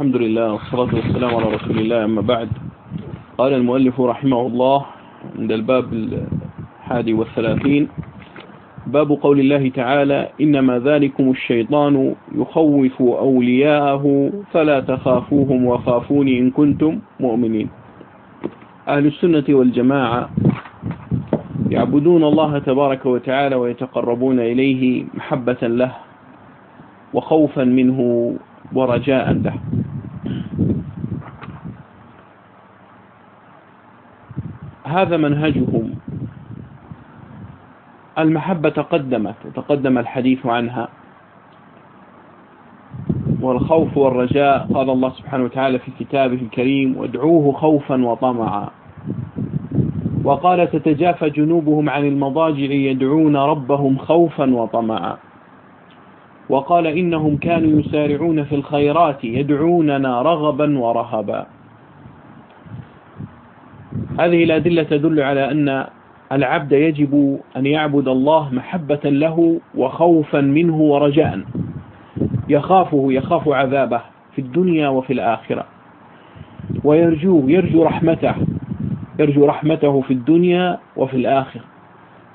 الحمد لله والصلاة والسلام على رسول الله أما بعد. قال المؤلف رحمه الله عند الباب الحادي والثلاثين باب قول الله تعالى إنما ذلكم الشيطان يخوف أولياءه فلا تخافوهم وخافوني إن كنتم مؤمنين. أهل السنة والجماعة يعبدون الله تبارك وتعالى ويتقربون إليه محبة له وخوفا منه ورجاء له. هذا منهجهم. المحبة تقدمت وتقدم الحديث عنها. والخوف والرجاء قال الله سبحانه وتعالى في كتابه الكريم وادعوه خوفا وطمعا. وقال تتجافى جنوبهم عن المضاجع يدعون ربهم خوفا وطمعا. وقال إنهم كانوا يسارعون في الخيرات يدعوننا رغبا ورهبا. هذه الأدلة تدل على أن العبد يجب أن يعبد الله محبة له وخوفا منه ورجاء. يخافه يخاف عذابه في الدنيا وفي الآخرة. ويرجوه يرجو رحمته. يرجو رحمته في الدنيا وفي الآخرة.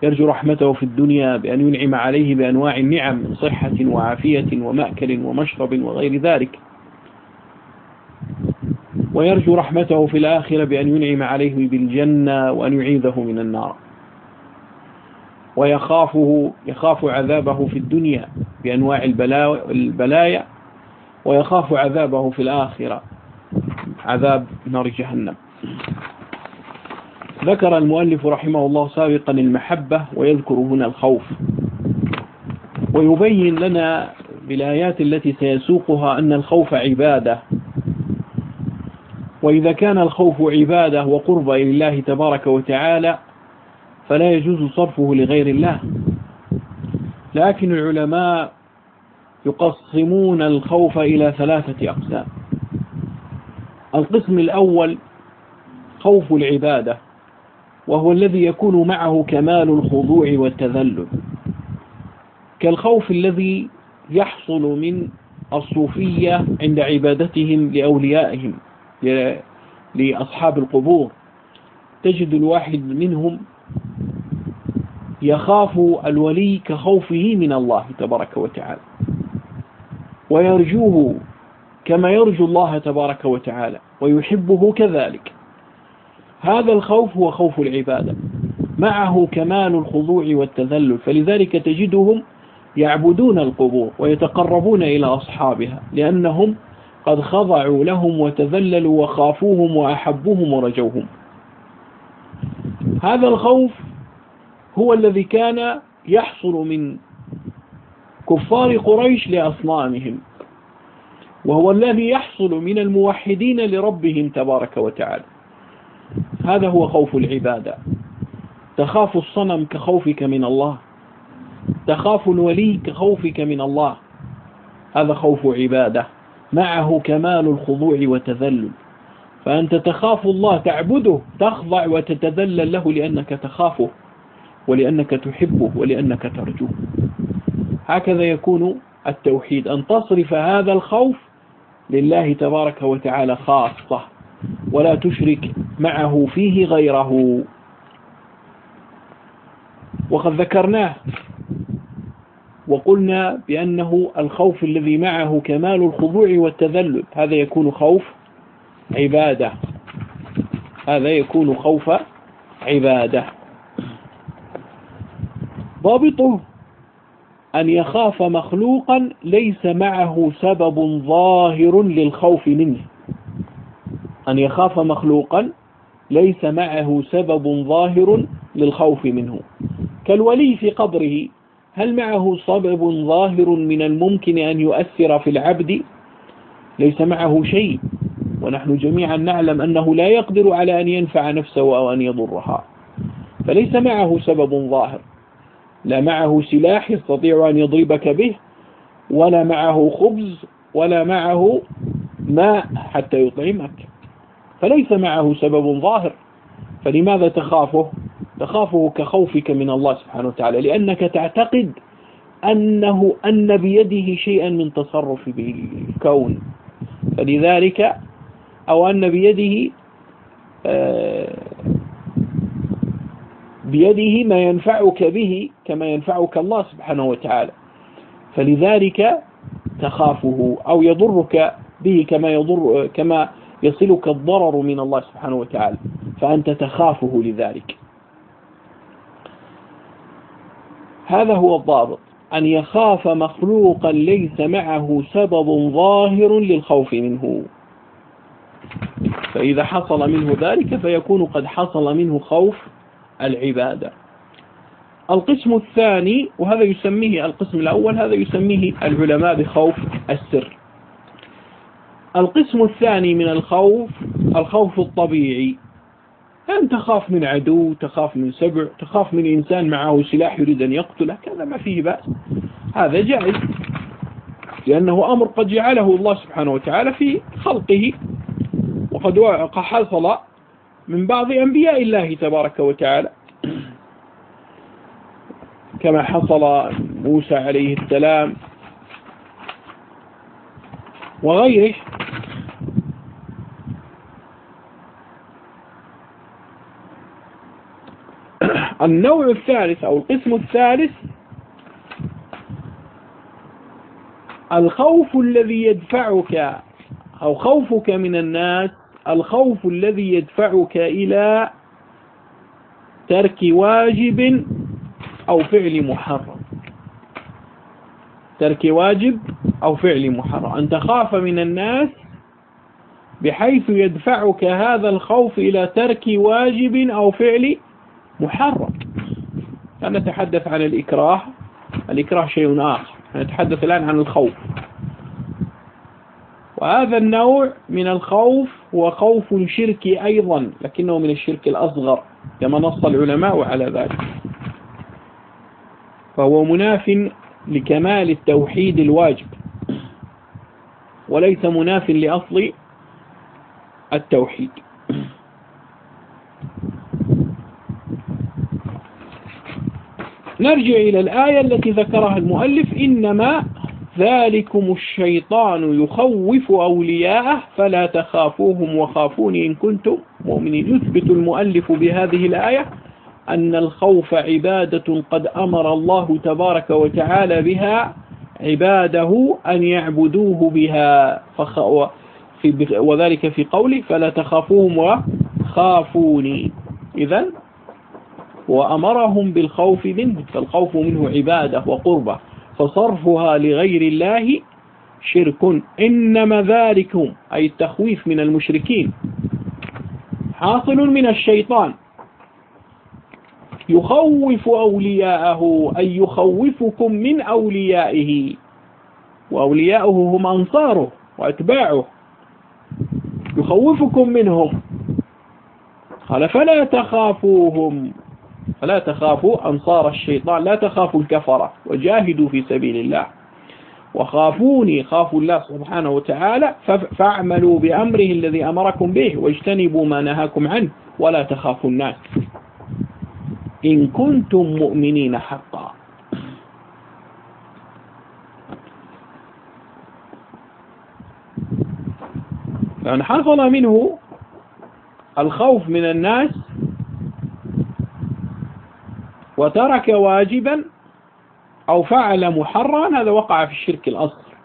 يرجو رحمته في الدنيا بأن ينعم عليه بأنواع النعم من صحة وعافية ومأكل ومشرب وغير ذلك. ويرجو رحمته في الآخرة بأن ينعم عليه بالجنة وأن يعيذه من النار. ويخافه يخاف عذابه في الدنيا بأنواع البلايا ويخاف عذابه في الآخرة عذاب نار جهنم. ذكر المؤلف رحمه الله سابقا المحبة ويذكر هنا الخوف. ويبين لنا بالآيات التي سيسوقها أن الخوف عبادة. وإذا كان الخوف عبادة وقرب إلى الله تبارك وتعالى فلا يجوز صرفه لغير الله. لكن العلماء يقسمون الخوف إلى ثلاثة أقسام. القسم الأول خوف العبادة وهو الذي يكون معه كمال الخضوع والتذلل. كالخوف الذي يحصل من الصوفية عند عبادتهم لأوليائهم. لأصحاب القبور. تجد الواحد منهم يخاف الولي كخوفه من الله تبارك وتعالى ويرجوه كما يرجو الله تبارك وتعالى ويحبه كذلك. هذا الخوف هو خوف العبادة معه كمال الخضوع والتذلل فلذلك تجدهم يعبدون القبور ويتقربون إلى أصحابها لأنهم قد خضعوا لهم وتذللوا وخافوهم وأحبوهم ورجوهم. هذا الخوف هو الذي كان يحصل من كفار قريش لأصنامهم وهو الذي يحصل من الموحدين لربهم تبارك وتعالى. هذا هو خوف العبادة. تخاف الصنم كخوفك من الله. تخاف الولي كخوفك من الله. هذا خوف عبادة. معه كمال الخضوع والتذلل. فأنت تخاف الله تعبده تخضع وتتذلل له لأنك تخافه ولأنك تحبه ولأنك ترجوه. هكذا يكون التوحيد. أن تصرف هذا الخوف لله تبارك وتعالى خاصة ولا تشرك معه فيه غيره. وقد ذكرناه وقلنا بأنه الخوف الذي معه كمال الخضوع والتذلل هذا يكون خوف عبادة. هذا يكون خوف عبادة. ضابطه أن يخاف مخلوقا ليس معه سبب ظاهر للخوف منه. أن يخاف مخلوقا ليس معه سبب ظاهر للخوف منه. كالولي في قبره هل معه سبب ظاهر من الممكن أن يؤثر في العبد؟ ليس معه شيء. ونحن جميعا نعلم أنه لا يقدر على أن ينفع نفسه أو أن يضرها. فليس معه سبب ظاهر. لا معه سلاح يستطيع أن يضربك به ولا معه خبز ولا معه ماء حتى يطعمك. فليس معه سبب ظاهر. فلماذا تخافه؟ تخافه كخوفك من الله سبحانه وتعالى لأنك تعتقد أنه أن بيده شيئا من تصرف بالكون فلذلك أو أن بيده آه، بيده ما ينفعك به كما ينفعك الله سبحانه وتعالى. فلذلك تخافه أو يضرك به كما يضر كما يصلك الضرر من الله سبحانه وتعالى. فأنت تخافه لذلك. هذا هو الضابط أن يخاف مخلوقا ليس معه سبب ظاهر للخوف منه. فإذا حصل منه ذلك فيكون قد حصل منه خوف العبادة. القسم الثاني وهذا يسميه القسم الأول هذا يسميه العلماء بخوف السر. القسم الثاني من الخوف الخوف الطبيعي. أن تخاف من عدو تخاف من سبع تخاف من إنسان معه سلاح يريد أن يقتله كذا ما فيه بأس. هذا جائز لأنه أمر قد جعله الله سبحانه وتعالى في خلقه. وقد حصل من بعض أنبياء الله تبارك وتعالى. كما حصل موسى عليه السلام وغيره. النوع الثالث أو القسم الثالث الخوف الذي يدفعك أو خوفك من الناس الخوف الذي يدفعك إلى ترك واجب أو فعل محرم. ترك واجب أو فعل محرم. أن تخاف من الناس بحيث يدفعك هذا الخوف إلى ترك واجب أو فعل محرم. نتحدث عن الإكراه. الإكراه شيء آخر. نتحدث الآن عن الخوف. وهذا النوع من الخوف هو خوف شركي أيضا لكنه من الشرك الأصغر كما نص العلماء على ذلك. فهو مناف لكمال التوحيد الواجب. وليس مناف لأصل التوحيد. نرجع إلى الآية التي ذكرها المؤلف إنما ذلكم الشيطان يخوف أولياءه فلا تخافوهم وخافوني إن كنتم مؤمنين. يثبت المؤلف بهذه الآية أن الخوف عبادة قد أمر الله تبارك وتعالى بها عباده أن يعبدوه بها. وذلك في قوله فلا تخافوهم وخافوني. إذا وأمرهم بالخوف منه فالخوف منه عبادة وقربة. فصرفها لغير الله شرك. إنما ذلكم أي التخويف من المشركين. حاصل من الشيطان. يخوف أولياءه أي يخوفكم من أوليائه. وأولياؤه هم أنصاره وأتباعه. يخوفكم منهم. قال فلا تخافوهم. فلا تخافوا أنصار الشيطان لا تخافوا الكفرة وجاهدوا في سبيل الله. وخافوني خافوا الله سبحانه وتعالى فاعملوا بأمره الذي أمركم به واجتنبوا ما نهاكم عنه ولا تخافوا الناس. إن كنتم مؤمنين حقا. فأن حصل منه الخوف من الناس وترك واجبا أو فعل محرما هذا وقع في الشرك الأصغر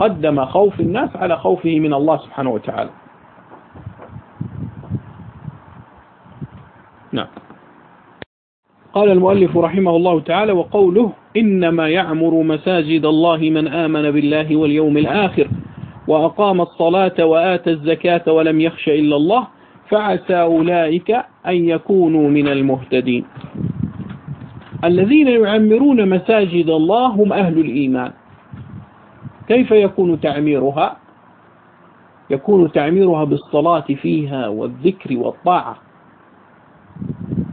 قدم خوف الناس على خوفه من الله سبحانه وتعالى. نعم. قال المؤلف رحمه الله تعالى وقوله إنما يعمر مساجد الله من آمن بالله واليوم الآخر وأقام الصلاة وآتى الزكاة ولم يخش إلا الله. فعسى أولئك أن يكونوا من المهتدين. الذين يعمرون مساجد الله هم أهل الإيمان. كيف يكون تعميرها؟ يكون تعميرها بالصلاة فيها والذكر والطاعة.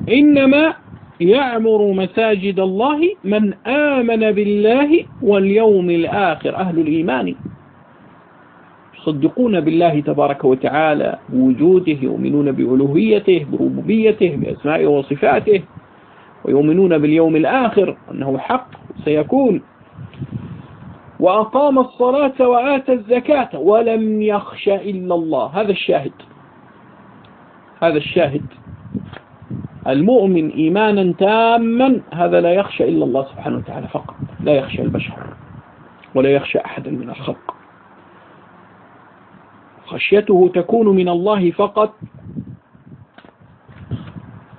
إنما يعمر مساجد الله من آمن بالله واليوم الآخر. أهل الإيمان. يصدقون بالله تبارك وتعالى بوجوده يؤمنون بألوهيته بربوبيته بأسمائه وصفاته ويؤمنون باليوم الآخر أنه حق سيكون. وأقام الصلاة وآتى الزكاة ولم يخش إلا الله. هذا الشاهد. هذا الشاهد. المؤمن إيمانا تاما هذا لا يخشى إلا الله سبحانه وتعالى فقط. لا يخشى البشر ولا يخشى أحدا من الخلق. خشيته تكون من الله فقط.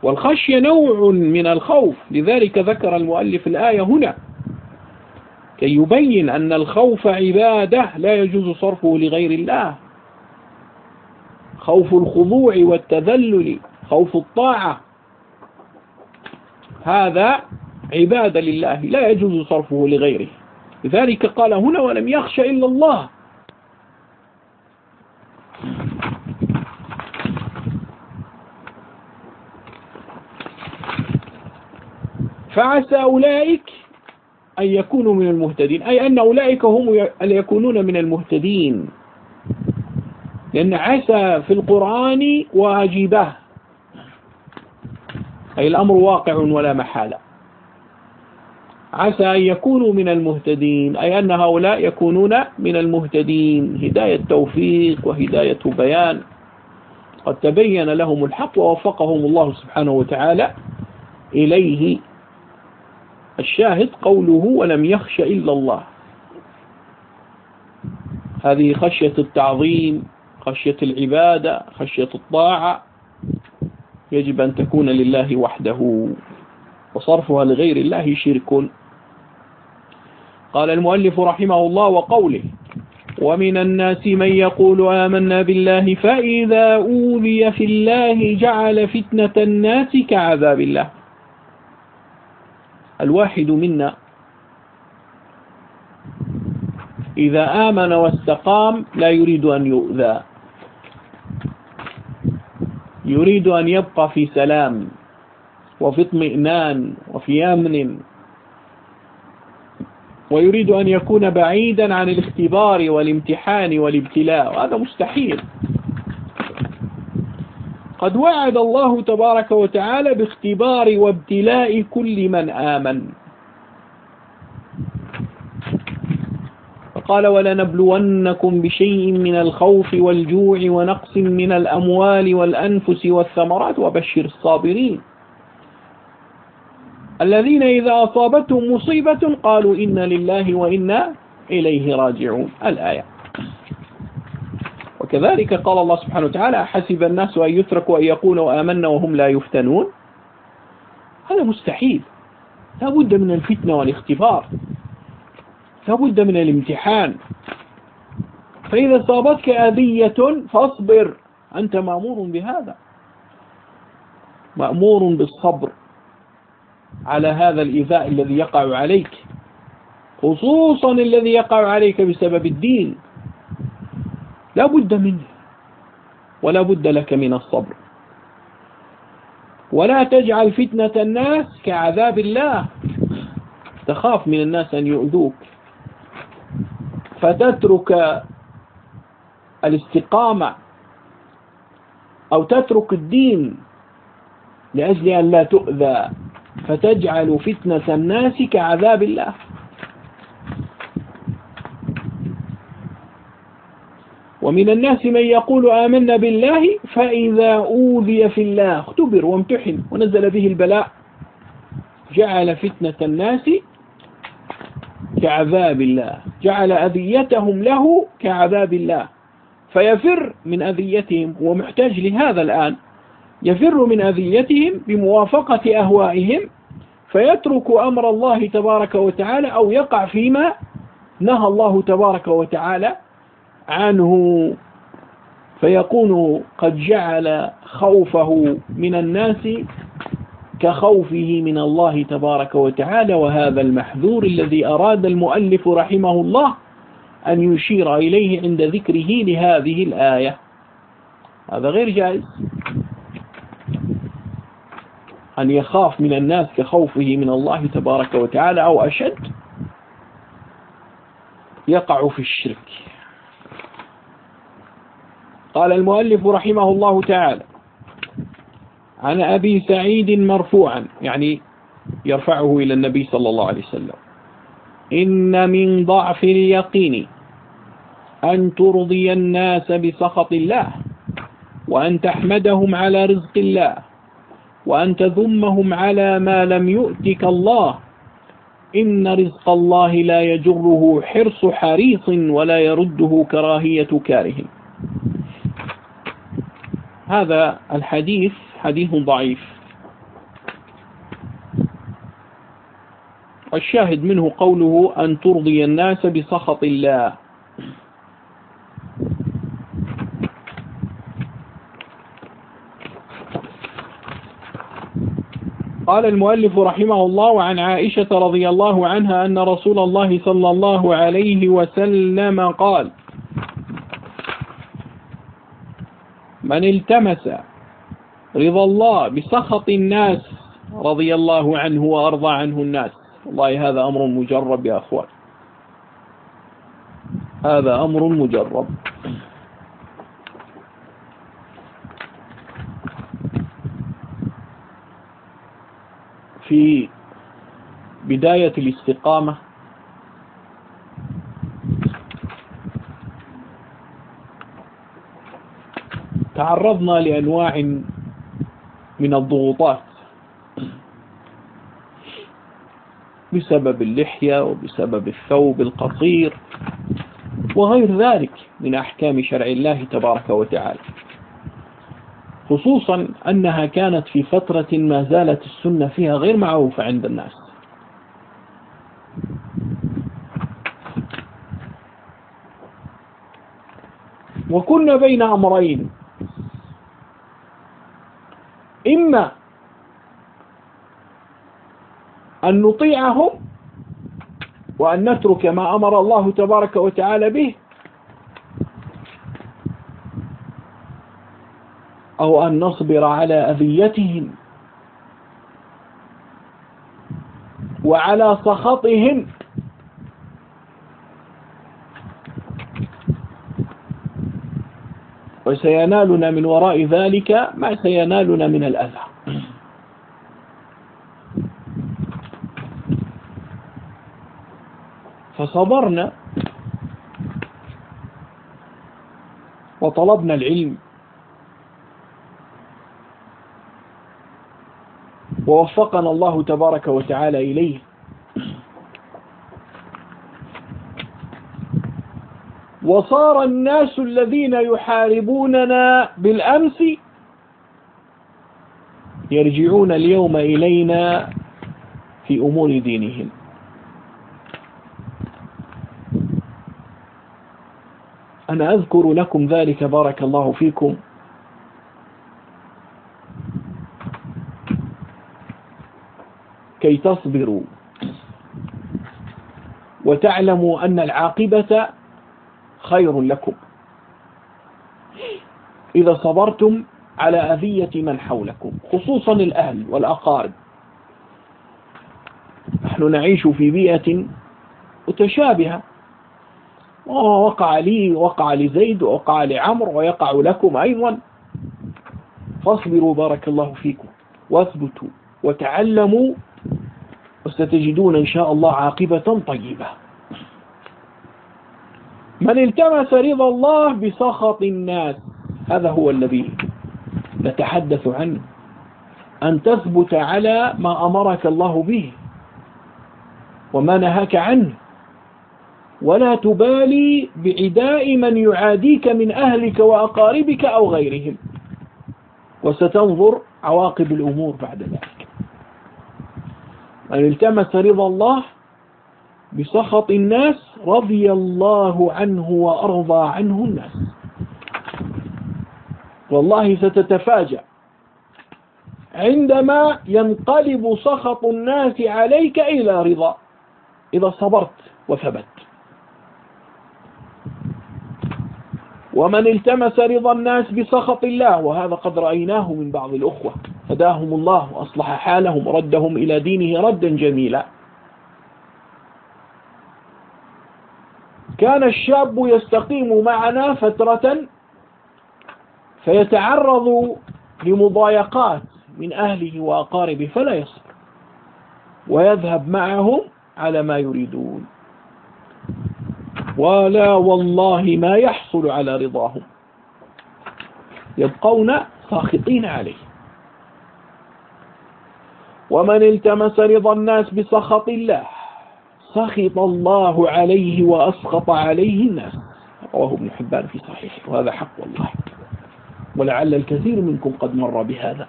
والخشية نوع من الخوف لذلك ذكر المؤلف الآية هنا كي يبين أن الخوف عبادة لا يجوز صرفه لغير الله. خوف الخضوع والتذلل خوف الطاعة. هذا عبادة لله لا يجوز صرفه لغيره. لذلك قال هنا ولم يخش إلا الله فعسى أولئك أن يكونوا من المهتدين. أي أن أولئك هم يكونون من المهتدين. لأن عسى في القرآن واجبة. أي الأمر واقع ولا محالة. عسى أن يكونوا من المهتدين. أي أن هؤلاء يكونون من المهتدين. هداية توفيق وهداية بيان. قد تبين لهم الحق ووفقهم الله سبحانه وتعالى إليه. الشاهد قوله ولم يخش إلا الله. هذه خشية التعظيم خشية العبادة خشية الطاعة يجب أن تكون لله وحده. وصرفها لغير الله شرك. قال المؤلف رحمه الله وقوله ومن الناس من يقول آمنا بالله فإذا أوذي في الله جعل فتنة الناس كعذاب الله. الواحد منا. إذا آمن واستقام لا يريد أن يؤذى. يريد أن يبقى في سلام وفي اطمئنان وفي أمن. ويريد أن يكون بعيدا عن الاختبار والامتحان والابتلاء. وهذا مستحيل. قد وعد الله تبارك وتعالى باختبار وابتلاء كل من آمن. فقال ولنبلونكم بشيء من الخوف والجوع ونقص من الأموال والأنفس والثمرات وبشر الصابرين. الذين إذا أصابتهم مصيبة قالوا إنا لله وإنا إليه راجعون. الآية. وكذلك قال الله سبحانه وتعالى حسب الناس أن يتركوا أن يقولوا آمنا وهم لا يفتنون؟ هذا مستحيل. لا بد من الفتنة والاختبار. لا بد من الامتحان. فإذا صابتك أذية فاصبر. أنت مأمور بهذا. مأمور بالصبر على هذا الإيذاء الذي يقع عليك. خصوصا الذي يقع عليك بسبب الدين. لا بد منه. ولا بد لك من الصبر. ولا تجعل فتنة الناس كعذاب الله. تخاف من الناس أن يؤذوك. فتترك الاستقامة أو تترك الدين لأجل أن لا تؤذى. فتجعل فتنة الناس كعذاب الله. ومن الناس من يقول آمنا بالله فإذا أوذي في الله اختبر وامتحن. ونزل به البلاء. جعل فتنة الناس كعذاب الله. جعل أذيتهم له كعذاب الله. فيفر من أذيتهم ومحتاج لهذا الآن. يفر من أذيتهم بموافقة أهوائهم. فيترك أمر الله تبارك وتعالى أو يقع فيما نهى الله تبارك وتعالى. عنه فيكون قد جعل خوفه من الناس كخوفه من الله تبارك وتعالى وهذا المحذور الذي أراد المؤلف رحمه الله أن يشير إليه عند ذكره لهذه الآية. هذا غير جائز. أن يخاف من الناس كخوفه من الله تبارك وتعالى أو أشد يقع في الشرك. قال المؤلف رحمه الله تعالى عن أبي سعيد مرفوعا يعني يرفعه إلى النبي صلى الله عليه وسلم إن من ضعف اليقين أن ترضي الناس بسخط الله وأن تحمدهم على رزق الله وأن تذمهم على ما لم يؤتك الله إن رزق الله لا يجره حرص حريص ولا يرده كراهية كاره. هذا الحديث حديث ضعيف. والشاهد منه قوله أن ترضي الناس بسخط الله. قال المؤلف رحمه الله وعن عائشة رضي الله عنها أن رسول الله صلى الله عليه وسلم قال من التمس رضا الله بسخط الناس رضي الله عنه وأرضى عنه الناس. والله هذا أمر مجرب يا أخوان. هذا أمر مجرب. في بداية الاستقامة تعرضنا لأنواع من الضغوطات بسبب اللحية وبسبب الثوب القصير وغير ذلك من أحكام شرع الله تبارك وتعالى. خصوصا أنها كانت في فترة ما زالت السنة فيها غير معروفة عند الناس. وكنا بين أمرين. إما أن نطيعهم وأن نترك ما أمر الله تبارك وتعالى به أو أن نصبر على أذيتهم وعلى سخطهم وسينالنا من وراء ذلك ما سينالنا من الأذى. فصبرنا وطلبنا العلم ووفقنا الله تبارك وتعالى إليه. وصار الناس الذين يحاربوننا بالأمس يرجعون اليوم إلينا في أمور دينهم. أنا أذكر لكم ذلك بارك الله فيكم. كي تصبروا. وتعلموا أن العاقبة خير لكم. إذا صبرتم على أذية من حولكم خصوصا الأهل والأقارب. نحن نعيش في بيئة متشابهة. وقع لي وقع لزيد وقع لعمر ويقع لكم أيضا. فاصبروا بارك الله فيكم واثبتوا وتعلموا وستجدون إن شاء الله عاقبة طيبة. من التمس رضا الله بسخط الناس هذا هو الذي نتحدث عنه. أن تثبت على ما أمرك الله به وما نهاك عنه. ولا تبالي بعداء من يعاديك من أهلك وأقاربك أو غيرهم. وستنظر عواقب الأمور بعد ذلك. من التمس رضا الله بسخط الناس رضي الله عنه وأرضى عنه الناس. والله ستتفاجأ. عندما ينقلب سخط الناس عليك إلى رضا. إذا صبرت وثبت. ومن التمس رضا الناس بسخط الله وهذا قد رأيناه من بعض الأخوة. هداهم الله وأصلح حالهم ردهم إلى دينه ردا جميلا. كان الشاب يستقيم معنا فترة فيتعرض لمضايقات من أهله وأقاربه فلا يصبر. ويذهب معهم على ما يريدون. ولا والله ما يحصل على رضاهم. يبقون ساخطين عليه. ومن التمس رضا الناس بسخط الله سخط الله عليه وأسخط عليه الناس. رواه ابن حبان في صحيحه وهذا حق والله. ولعل الكثير منكم قد مر بهذا.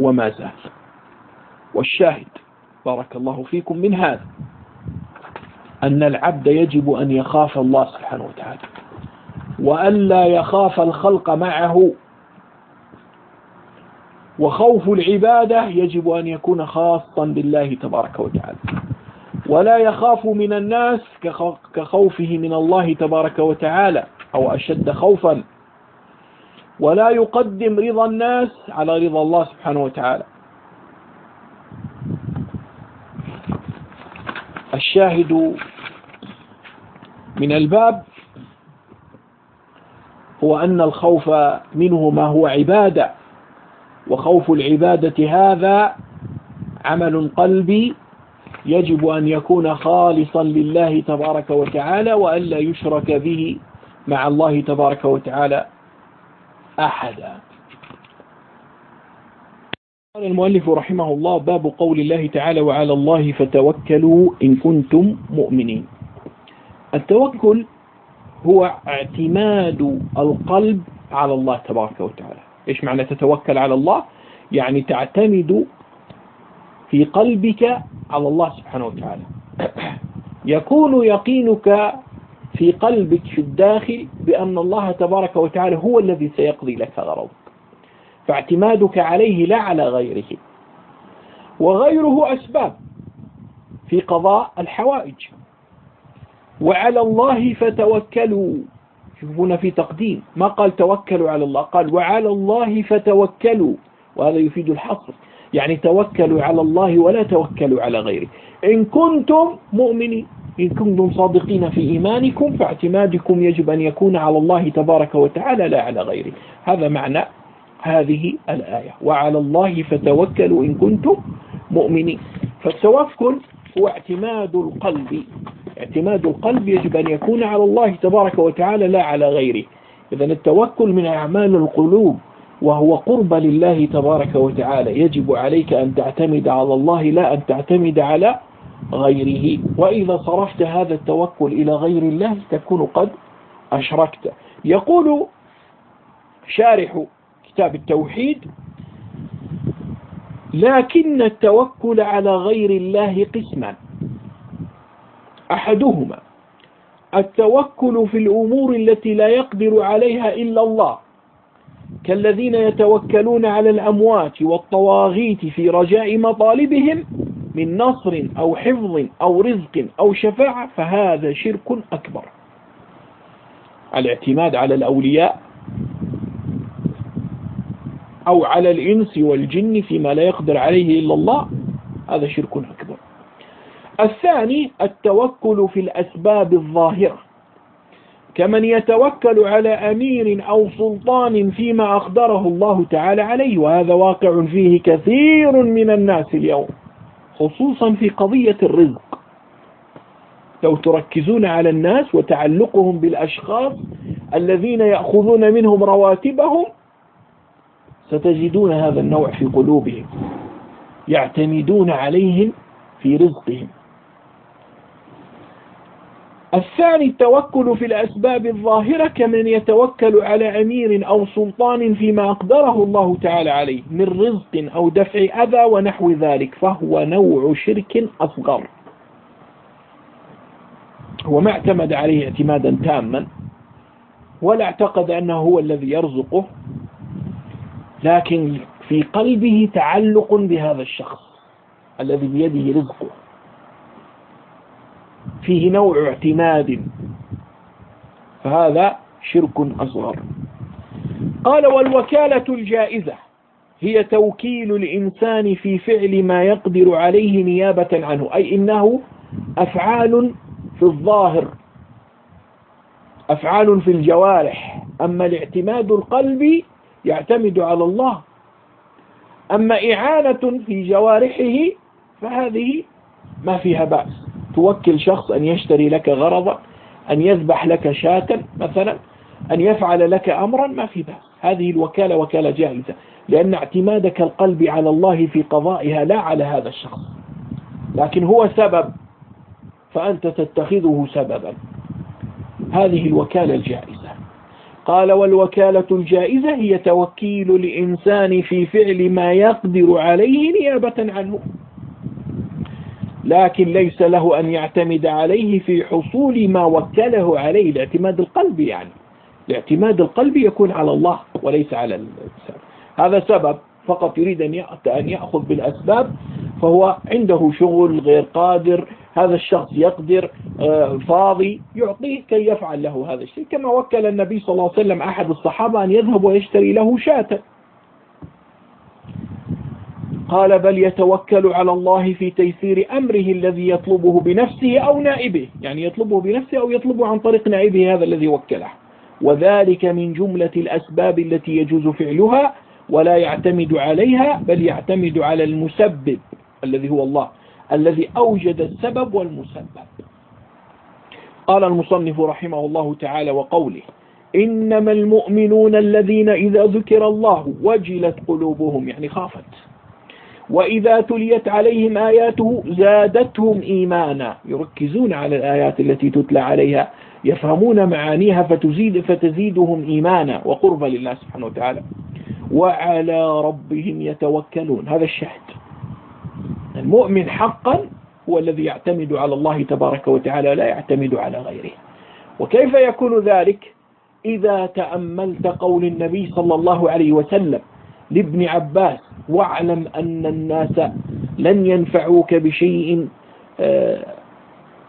وما زال. والشاهد بارك الله فيكم من هذا. أن العبد يجب أن يخاف الله سبحانه وتعالى وألا يخاف الخلق معه. وخوف العبادة يجب أن يكون خاصا بالله تبارك وتعالى. ولا يخاف من الناس كخوفه من الله تبارك وتعالى أو أشد خوفا. ولا يقدم رضا الناس على رضا الله سبحانه وتعالى. الشاهد من الباب هو أن الخوف منه ما هو عبادة وخوف العبادة هذا عمل قلبي يجب أن يكون خالصا لله تبارك وتعالى وألا يشرك به مع الله تبارك وتعالى أحدا. قال المؤلف رحمه الله باب قول الله تعالى وعلى الله فتوكلوا إن كنتم مؤمنين. التوكل هو اعتماد القلب على الله تبارك وتعالى. إيش معنى تتوكل على الله؟ يعني تعتمد في قلبك على الله سبحانه وتعالى. يكون يقينك في قلبك في الداخل بأن الله تبارك وتعالى هو الذي سيقضي لك غرضك فاعتمادك عليه لا على غيره. وغيره أسباب في قضاء الحوائج. وعلى الله فتوكلوا. شوفونا في تقديم. ما قال توكلوا على الله؟ قال وعلى الله فتوكلوا. وهذا يفيد الحصر. يعني توكلوا على الله ولا توكلوا على غيره. إن كنتم مؤمنين. إن كنتم صادقين في إيمانكم فاعتمادكم يجب أن يكون على الله تبارك وتعالى لا على غيره. هذا معنى هذه الآية. وعلى الله فتوكلوا إن كنتم مؤمنين. فالتوكل هو اعتماد القلب. اعتماد القلب يجب أن يكون على الله تبارك وتعالى لا على غيره. إذا التوكل من أعمال القلوب وهو قرب لله تبارك وتعالى. يجب عليك أن تعتمد على الله لا أن تعتمد على غيره. وإذا صرفت هذا التوكل إلى غير الله تكون قد أشركت. يقول شارح كتاب التوحيد لكن التوكل على غير الله قسما. أحدهما التوكل في الأمور التي لا يقدر عليها إلا الله كالذين يتوكلون على الأموات والطواغيت في رجاء مطالبهم من نصر أو حفظ أو رزق أو شفاعة فهذا شرك أكبر. الاعتماد على الأولياء أو على الإنس والجن فيما لا يقدر عليه إلا الله هذا شرك أكبر. الثاني التوكل في الأسباب الظاهرة. كمن يتوكل على أمير أو سلطان فيما أقدره الله تعالى عليه وهذا واقع فيه كثير من الناس اليوم خصوصا في قضية الرزق. لو تركزون على الناس وتعلقهم بالأشخاص الذين يأخذون منهم رواتبهم ستجدون هذا النوع في قلوبهم يعتمدون عليهم في رزقهم. الثاني التوكل في الأسباب الظاهرة كمن يتوكل على أمير أو سلطان فيما أقدره الله تعالى عليه من رزق أو دفع أذى ونحو ذلك فهو نوع شرك أصغر. هو ما اعتمد عليه اعتمادا تاما ولا اعتقد أنه هو الذي يرزقه. لكن في قلبه تعلق بهذا الشخص الذي بيده رزقه. فيه نوع اعتماد. فهذا شرك أصغر. قال والوكالة الجائزة هي توكيل الإنسان في فعل ما يقدر عليه نيابة عنه أي إنه أفعال في الظاهر أفعال في الجوارح. أما الاعتماد القلبي يعتمد على الله. أما إعانة في جوارحه فهذه ما فيها بأس. توكل شخص أن يشتري لك غرضا أن يذبح لك شاة مثلا أن يفعل لك أمرا ما في بأس. هذه الوكالة وكالة جائزة لأن اعتمادك القلب على الله في قضائها لا على هذا الشخص. لكن هو سبب فأنت تتخذه سببا. هذه الوكالة الجائزة. قال والوكالة الجائزة هي توكيل الإنسان في فعل ما يقدر عليه نيابة عنه. لكن ليس له أن يعتمد عليه في حصول ما وكله عليه الاعتماد القلبي يعني. الاعتماد القلبي يكون على الله وليس على الإنسان. هذا سبب فقط يريد أن يأخذ بالأسباب فهو عنده شغل غير قادر هذا الشخص يقدر آه، فاضي يعطيه كي يفعل له هذا الشيء. كما وكل النبي صلى الله عليه وسلم أحد الصحابة أن يذهب ويشتري له شاة. قال بل يتوكل على الله في تيسير أمره الذي يطلبه بنفسه أو نائبه. يعني يطلبه بنفسه أو يطلبه عن طريق نائبه هذا الذي وكله. وذلك من جملة الأسباب التي يجوز فعلها ولا يعتمد عليها بل يعتمد على المسبب. الذي هو الله الذي أوجد السبب والمسبب. قال المصنف رحمه الله تعالى وقوله إنما المؤمنون الذين إذا ذكر الله وجلت قلوبهم يعني خافت. وإذا تليت عليهم آياته زادتهم إيمانا. يركزون على الآيات التي تتلى عليها يفهمون معانيها فتزيد فتزيدهم إيمانا وقربا لله سبحانه وتعالى. وعلى ربهم يتوكلون. هذا الشهد. المؤمن حقا هو الذي يعتمد على الله تبارك وتعالى لا يعتمد على غيره. وكيف يكون ذلك؟ إذا تأملت قول النبي صلى الله عليه وسلم لابن عباس واعلم أن الناس لن ينفعوك بشيء آه،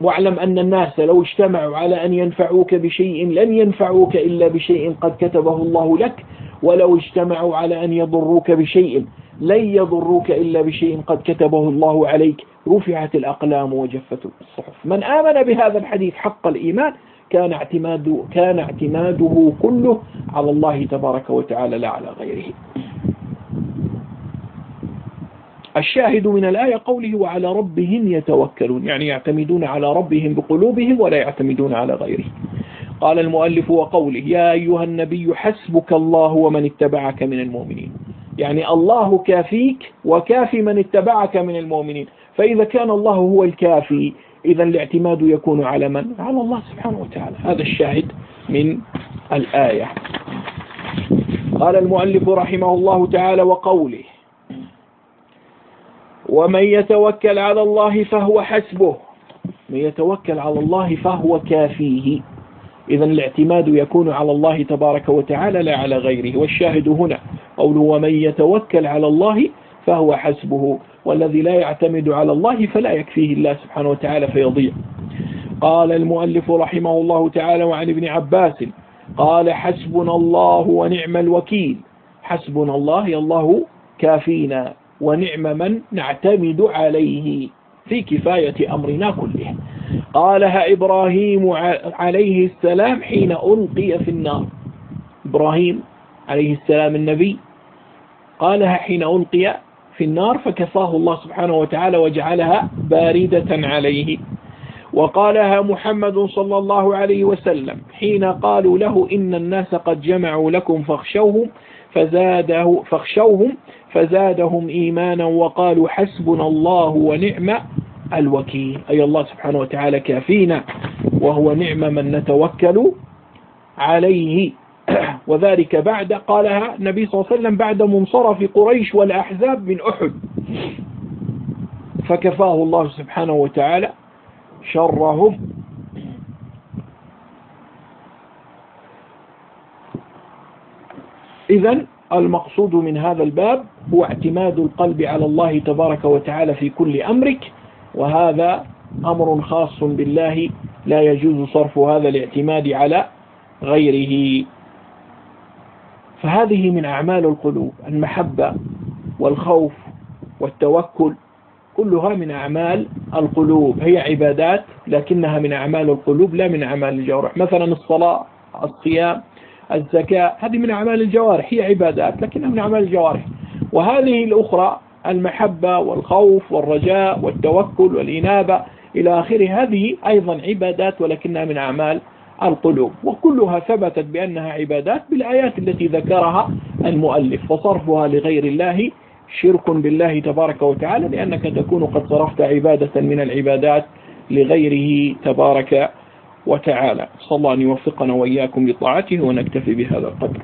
واعلم أن الناس لو اجتمعوا على أن ينفعوك بشيء لن ينفعوك إلا بشيء قد كتبه الله لك ولو اجتمعوا على أن يضروك بشيء لن يضروك إلا بشيء قد كتبه الله عليك. رفعت الأقلام وجفت الصحف. من آمن بهذا الحديث حق الإيمان كان اعتماد كان اعتماده كله على الله تبارك وتعالى لا على غيره. الشاهد من الآية قوله وعلى ربهم يتوكلون يعني يعتمدون على ربهم بقلوبهم ولا يعتمدون على غيره. قال المؤلف وقوله يا أيها النبي حسبك الله ومن اتبعك من المؤمنين. يعني الله كافيك وكافي من اتبعك من المؤمنين. فإذا كان الله هو الكافي إذا الاعتماد يكون على من؟ على الله سبحانه وتعالى. هذا الشاهد من الآية. قال المؤلف رحمه الله تعالى وقوله ومن يتوكل على الله فهو حسبه. من يتوكل على الله فهو كافيه. إذا الاعتماد يكون على الله تبارك وتعالى لا على غيره. والشاهد هنا قوله ومن يتوكل على الله فهو حسبه والذي لا يعتمد على الله فلا يكفيه الله سبحانه وتعالى فيضيع. قال المؤلف رحمه الله تعالى وعن ابن عباس قال حسبنا الله ونعم الوكيل. حسبنا الله الله كافينا ونعم من نعتمد عليه في كفاية أمرنا كله. قالها إبراهيم عليه السلام حين ألقي في النار. إبراهيم عليه السلام النبي قالها حين ألقي في النار فكفاه الله سبحانه وتعالى وجعلها باردة عليه. وقالها محمد صلى الله عليه وسلم حين قالوا له إن الناس قد جمعوا لكم فاخشوهم فزاده فاخشوهم فزادهم إيمانا وقالوا حسبنا الله ونعم الوكيل. أي الله سبحانه وتعالى كافينا وهو نعم من نتوكل عليه. وذلك بعد قالها النبي صلى الله عليه وسلم بعد منصرف قريش والأحزاب من أحد. فكفاه الله سبحانه وتعالى شرهم. إذا المقصود من هذا الباب هو اعتماد القلب على الله تبارك وتعالى في كل أمرك. وهذا أمر خاص بالله لا يجوز صرف هذا الاعتماد على غيره. فهذه من أعمال القلوب المحبة والخوف والتوكل كلها من أعمال القلوب. هي عبادات لكنها من أعمال القلوب لا من أعمال الجوارح. مثلا الصلاة الصيام الزكاة هذه من أعمال الجوارح هي عبادات لكنها من أعمال الجوارح. وهذه الأخرى المحبة والخوف والرجاء والتوكل والإنابة إلى آخر. هذه أيضا عبادات ولكنها من أعمال القلوب وكلها ثبتت بأنها عبادات بالآيات التي ذكرها المؤلف وصرفها لغير الله شرك بالله تبارك وتعالى لأنك تكون قد صرفت عبادة من العبادات لغيره تبارك وتعالى. صلى الله أن يوفقنا وإياكم لطاعته ونكتفي بهذا القدر.